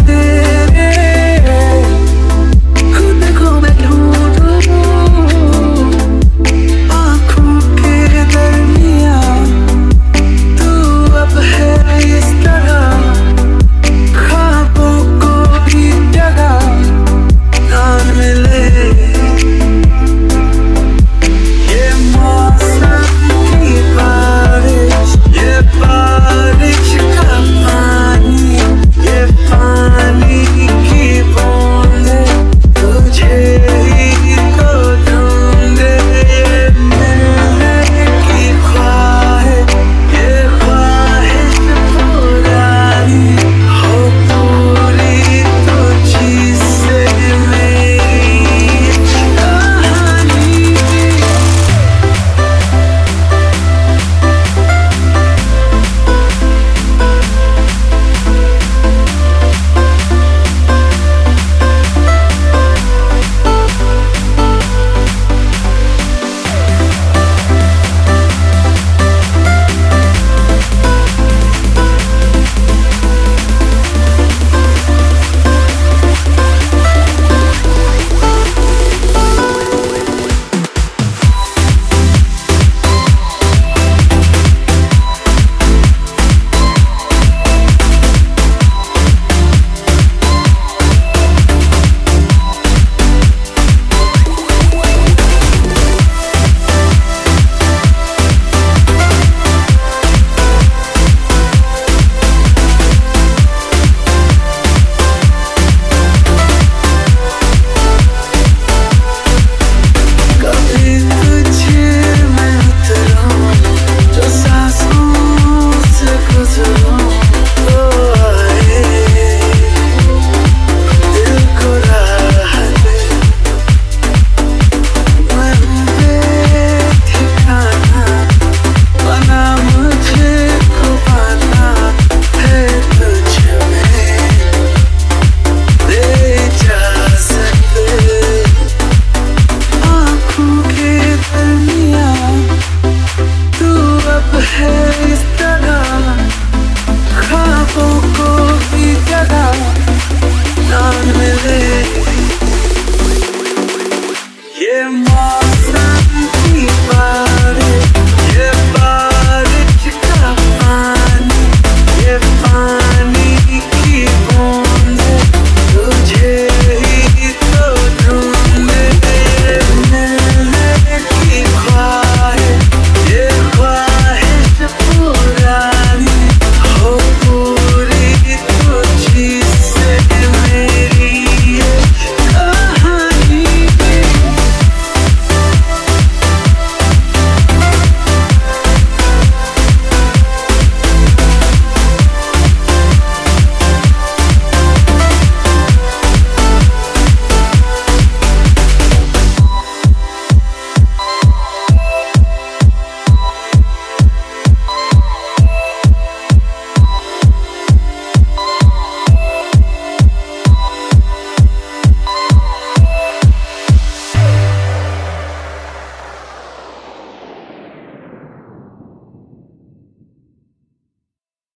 me.